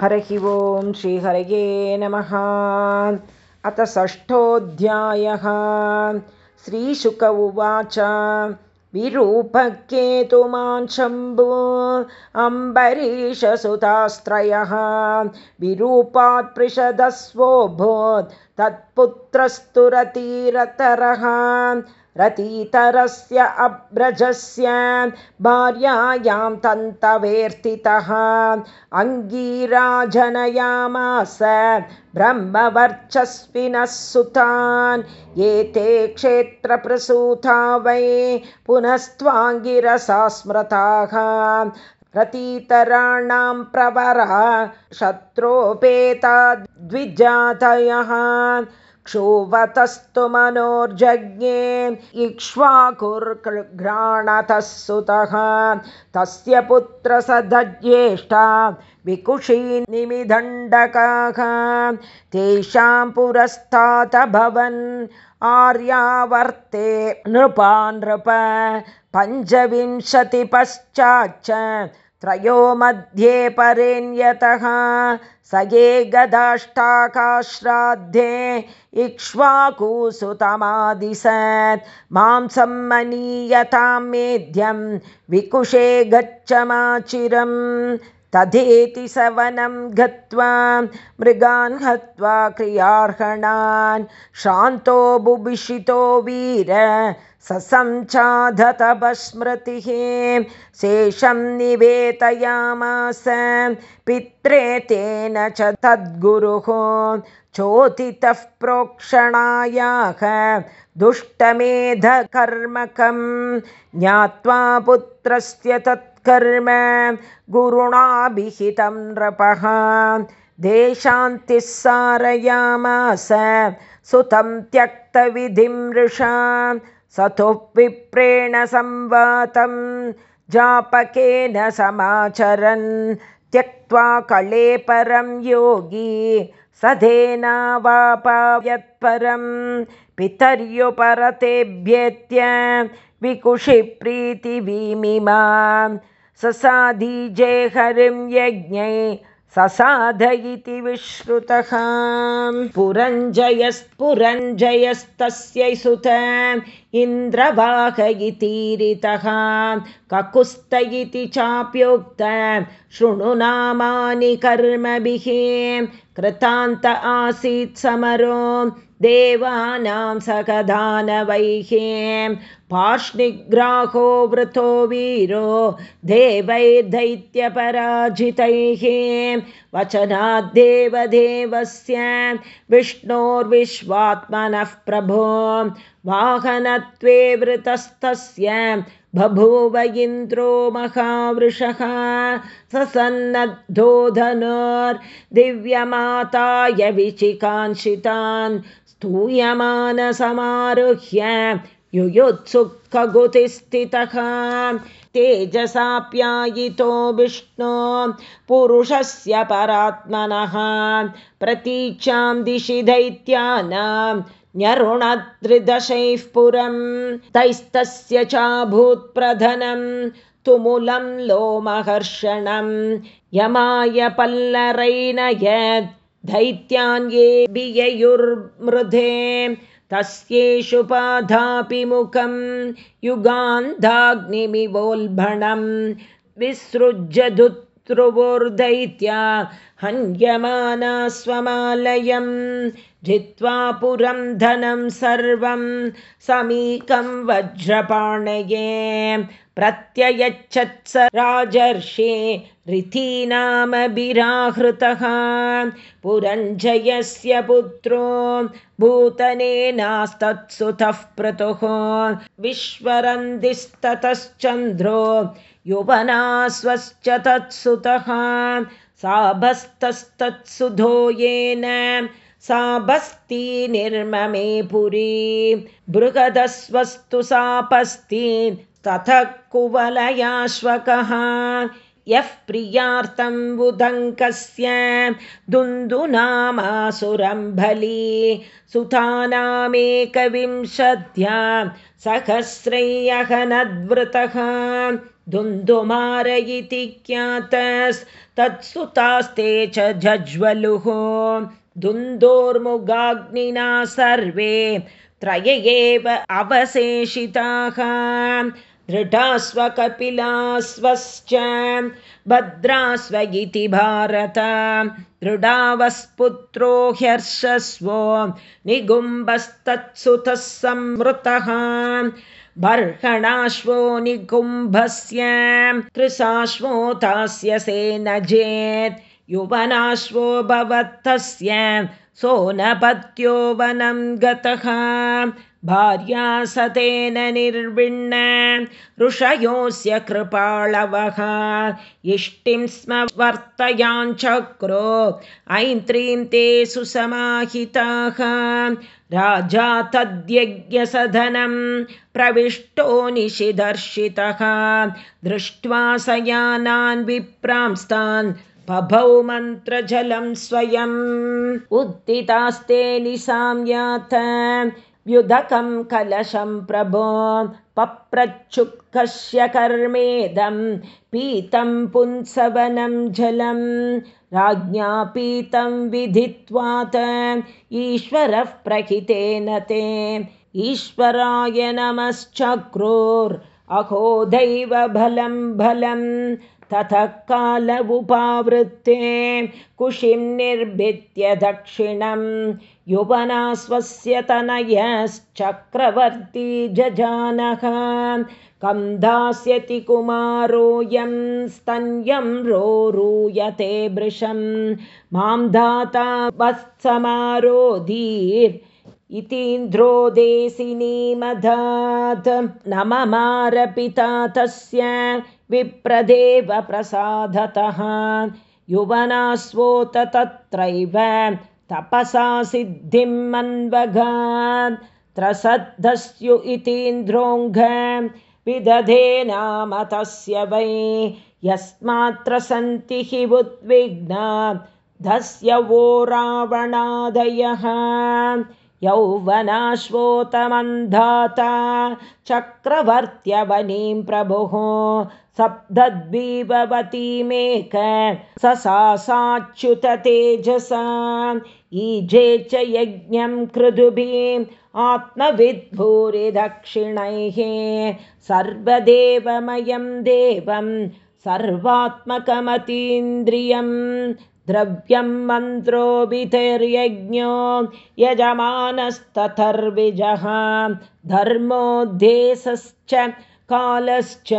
हरहि ओं श्रीहरये नमः। अथ षष्ठोऽध्यायः। श्रीशुक उवाच। विरूपकेतुमान् शम्भो अम्बरीषसुतास्त्रयः विरूपात् पृषदस्वोऽभूत् तत्पुत्रस्तु रतिरतरः रतितरस्य अब्रजस्य भार्यायां तन्तवेर्तितः। अङ्गीराजनयामास ब्रह्मवर्चस्विनः सुतान्। एते क्षेत्रप्रसूता वै पुनस्त्वाङ्गिरसा स्मृताः रतीतराणां प्रवरः शत्रोपेता द्विजातयः क्षुवतस्तु मनोर्जज्ञे इक्ष्वाकुर्घ्राणतः सुतः तस्य पुत्रसदज्येष्ठा विकुशीनिमिदण्डकाः तेषां पुरस्तातभवन् आर्यावर्ते नृपा नृप। पञ्चविंशतिपश्चाच्च त्रयो मध्ये परेण्यतः स ये गदाष्टाकाश्राद्धे इक्ष्वाकुसुतमादिशत् मांसं मनीयतां मेध्यं विकुशे गच्छमाचिरम् तथेति स वनं गत्वा मृगान् हत्वा क्रियार्हणान्। श्रान्तो बुभुषितो वीर ससंचाधतपस्मृतिः शेषं निवेदयामास पित्रे तेन च तद्गुरुः। चोदितः प्रोक्षणायाः दुष्टमेधकर्मकं ज्ञात्वा पुत्रस्य तत्कर्म गुरुणाभिहितं नृपः। देशान्तिः सारयामास सुतं त्यक्तविधिं मृषा सतुविप्रेण संवातं जापकेन समाचरन्। त्यक्त्वा कलेपरं योगी सधेनावापायत्परं पितर्युपरतेभ्येत्य विकुशिप्रीतिवीमिमां ससाधीजे हरिं यज्ञै ससाध इति विश्रुतः। पुरञ्जयस्पुरञ्जयस्तस्यै सुत इन्द्रवाह इतीरितः ककुस्त इति चाप्योक्त शृणु नामानि कर्मभिः। कृतान्त आसीत् समरो देवानां सकदानवैः पार्ष्णिग्राहो वृतो वीरो देवैर्दैत्यपराजितैः वचनाद्देवदेवस्य विष्णोर्विश्वात्मनः प्रभो वाहनत्वे वृतस्तस्य बभूव इन्द्रो महावृषः ससन्नद्धोधनोर्दिव्यमाताय विचिकाङ्क्षितान् स्तूयमानसमारुह्य युयुत्सुखगुतिस्थितः तेजसाप्यायितो विष्णो पुरुषस्य परात्मनः। प्रतीचां दिशि दैत्यानां न्यरुणदृदशैः पुरं। तैस्तस्य चाभूत्प्रधनं तुमुलं लोमहर्षणं। यमाय पल्लरैनयद् दैत्यान्येभिययुर्मृधे तस्येषु पाधापि मुखं युगान्धाग्निमिवोल्भणं विसृज्यधुत्रुवोर्दैत्या हन्यमाना स्वमालयं जित्वा पुरं धनं सर्वं समीकं वज्रपाणये प्रत्ययच्छत्स राजर्षे रीतीनामभिराहृतः पुरञ्जयस्य पुत्रो भूतनेनास्तत्सुतः प्रतुः विश्वरन्दिस्ततश्चन्द्रो युवनास्वश्च तत्सुतः। साभस्तस्तत्सुधो येन। साभस्ति निर्ममे पुरी। बृहदस्वस्तु सापस्ति ततः कुवलयाश्वकः यः प्रियार्थं बली सुतानामेकविंशत्या सहस्रैयहनद्वृतः दुन्दुमार इति ख्यातस्तत्सुतास्ते च जज्वलुः दुन्दोर्मुगाग्निना सर्वे त्रय एव अवशेषिताः दृढास्वकपिलास्वश्च भद्रास्व इति भारत। दृढावस्पुत्रो ह्यर्षस्वो निगुम्बस्तत्सुतः संवृतः। बर्हणाश्वो निकुम्भस्य कृशाश्वोतास्य सेनजेत्। युवनाश्वो भवत्तस्य सोनपत्यो वनं गतः भार्या सतेन निर्विण्ण ऋषयोऽस्य कृपाळवः। इष्टिं स्म वर्तयाञ्चक्रो ऐन्त्रीं ते सुसमाहिताः। राजा तद्यज्ञसधनं प्रविष्टो निशिदर्शितः। दृष्ट्वा सयानान् विप्रांस्तान् बभौ मन्त्रजलं स्वयम्। उद्दितास्ते निसाम्यात व्युदकं कलशं प्रभो पप्रच्छुक्कस्य कर्मेदं पीतं पुंसवनं जलं राज्ञा पीतं विधित्वात् ईश्वरः प्रहितेन ते। ईश्वराय नमश्चक्रोर् अहो दैव बलं बलं ततः काल उपावृत्ते कुशिं निर्भित्य दक्षिणं युवना स्वस्य तनयश्चक्रवर्ती जजानः। कं दास्यति कुमारोऽयं स्तन्यं रोरूयते वृषं। मां दाता वत्समारोधीर् इतीन्द्रो देशिनीमधात् न ममारपिता तस्य विप्रदेव प्रसादतः युवनास्वोत तत्रैव तपसा सिद्धिं मन्वगात् त्रसद्धस्यु इतीन्द्रोऽङ्घ विदधे नाम तस्य वै यस्मात्र सन्ति हि उद्विग्ना धस्य वो रावणादयः यौवनाश्वोतमन्धाता चक्रवर्त्यवनीं प्रभुः सप्तद्वीपवतीमेक स तेजसा। ईजे च यज्ञं कृदुभिः आत्मविद्भूरि दक्षिणैः सर्वदेवमयं देवं सर्वात्मकमतीन्द्रियं द्रव्यं मन्त्रोभितैर्यज्ञो यजमानस्तथर्विजः। धर्मोद्देशश्च कालश्च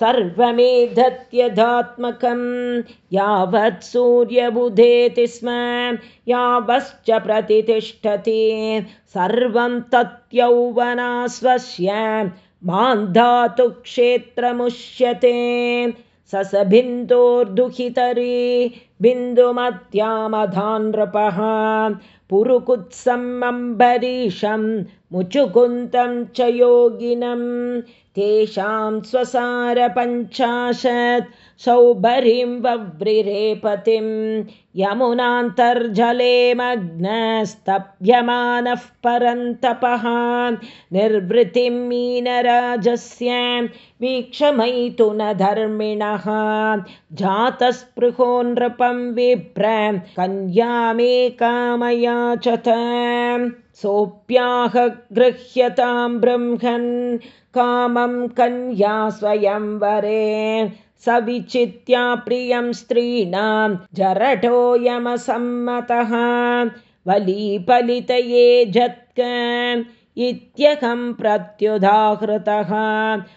सर्वमेधत्यधात्मकं यावत् सूर्यबुधेति स्म यावश्च प्रतितिष्ठति। सर्वं तत्यौवनास्वस्य मान्धातु क्षेत्रमुष्यते स बिन्दुमत्यामधानृपः पुरुकुत्सम् अम्बरीशं मुचुकुन्तं च योगिनं तेषां स्वसारपञ्चाशत् सौभरीं वव्रिरेपतिं यमुनान्तर्जले मग्नस्तप्यमानः परन्तपः निर्वृतिं मीनराजस्य वीक्षमयितु न धर्मिणः जातस्पृहो नृपं विप्र कन्यामेकामयाचत सोऽप्याह गृह्यतां ब्रह्मन् कामं कन्या स्वयंवरे स विचित्या प्रियं स्त्रीणां जरटोऽयमसम्मतः वलीपलितये जत्क इत्यहं प्रत्युदाहृतः।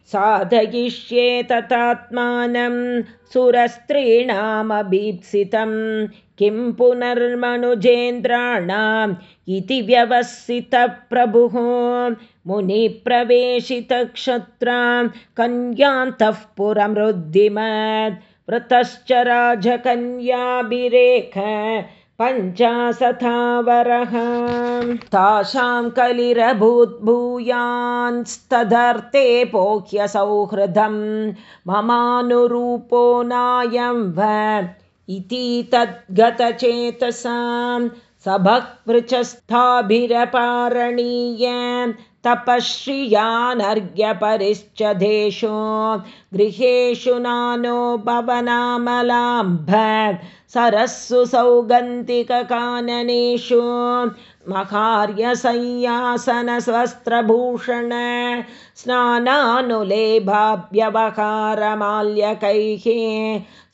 साधयिष्ये तथात्मानं सुरस्त्रीणामभीप्सितं। किं पुनर्मनुजेन्द्राणाम् इति व्यवसितप्रभुः। मुनिप्रवेशितक्षत्रां कन्यान्तः पुरमृद्धिमत्। वृतश्च राजकन्याभिरेख पञ्चाशथावरः। तासां कलिरभूद्भूयान्स्तदर्थे पोह्यसौहृदं ममानुरूपो नायं व इति तद्गतचेतसां सभक्पृचस्थाभिरपारणीय तपश्रियानर्घ्यपरिश्चदेशो गृहेषु नानो भवनामलाम्भ सरस्सु सौगन्धिककाननेषु मकार्यसंयासनस्वस्त्रभूषण स्नानानुलेभाव्यवहारमाल्यकैः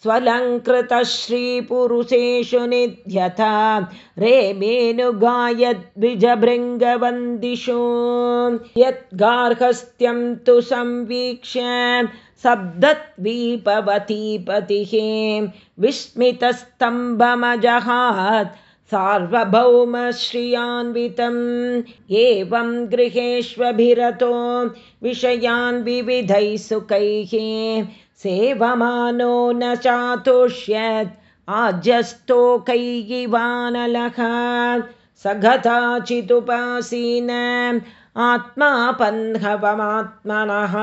स्वलङ्कृतश्रीपुरुषेषु निध्यता रेमेनुगायद्विजभृङ्गवन्दिषु यद्गार्हस्थ्यं तु संवीक्ष्य सब्दद्वीपवतीपतिः विस्मितस्तम्भमजहात् सार्वभौमश्रियान्वितम् एवं गृहेष्वभिरतो विषयान् विविधैः सुखैः सेवमानो न चातुष्यत् आज्यस्तोकैवानलः स गताचिदुपासीन आत्मा पह्नवमात्मनः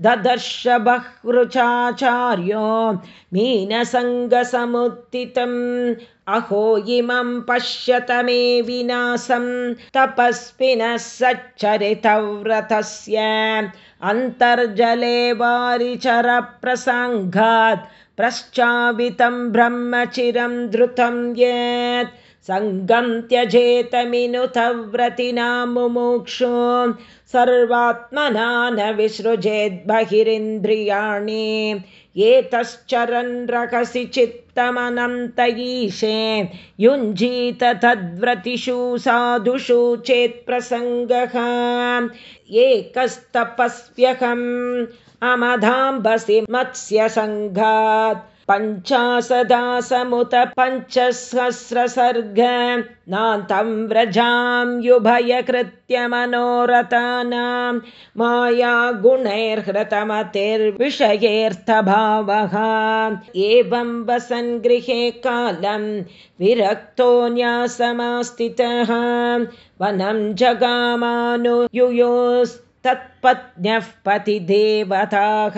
ददर्श बह्रुचाचार्यो मीनसङ्गसमुत्थितम्। अहो इमं पश्यतमे विनाशं तपस्विनः सच्चरितव्रतस्य। अन्तर्जले वारिचरप्रसङ्गात्। प्रश्चावितं ब्रह्मचिरं धृतं यत् सङ्गं त्यजेतमिनुतव्रतिना मुमुक्षु सर्वात्मना न विसृजेद्बहिरिन्द्रियाणि एतश्चरन् रकसि चित्तमनन्त ईशे युञ्जीत तद्व्रतिषु साधुषु चेत्प्रसङ्गः एकस्तपस्व्यहम् अमधाम्बसि पञ्चाशदासमुत पञ्चसहस्रसर्ग नान्तं व्रजां युभयकृत्य मनोरथानां माया गुणैर्हृतमतिर्विषयेऽर्थभावः एवं वसन् गृहे कालं विरक्तो न्यासमास्थितः। वनं जगामानुयुयोस्तत्पत्न्यः पतिदेवताः।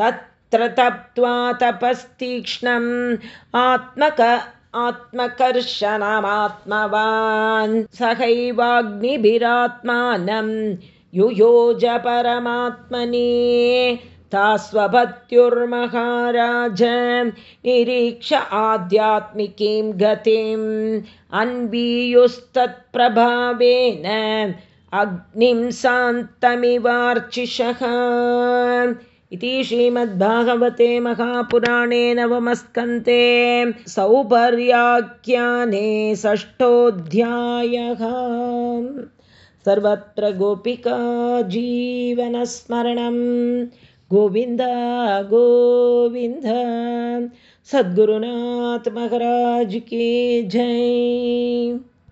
तत् तप्त्वा तपस्तीक्ष्णम् आत्मक आत्मकर्षणमात्मवान् सहैवाग्निभिरात्मानं युयोज परमात्मनि तास्वपत्युर्महाराज निरीक्ष आध्यात्मिकीं गतिम् अन्वीयुस्तत्प्रभावेन अग्निं शान्तमिवार्चिषः इति श्रीमद्भागवते महापुराणे नवमस्कन्ते सौपर्याख्याने षष्ठोऽध्यायः। सर्वत्र गोपिका जीवनस्मरणं गोविन्द गोविन्द सद्गुरुनाथ महाराज के जय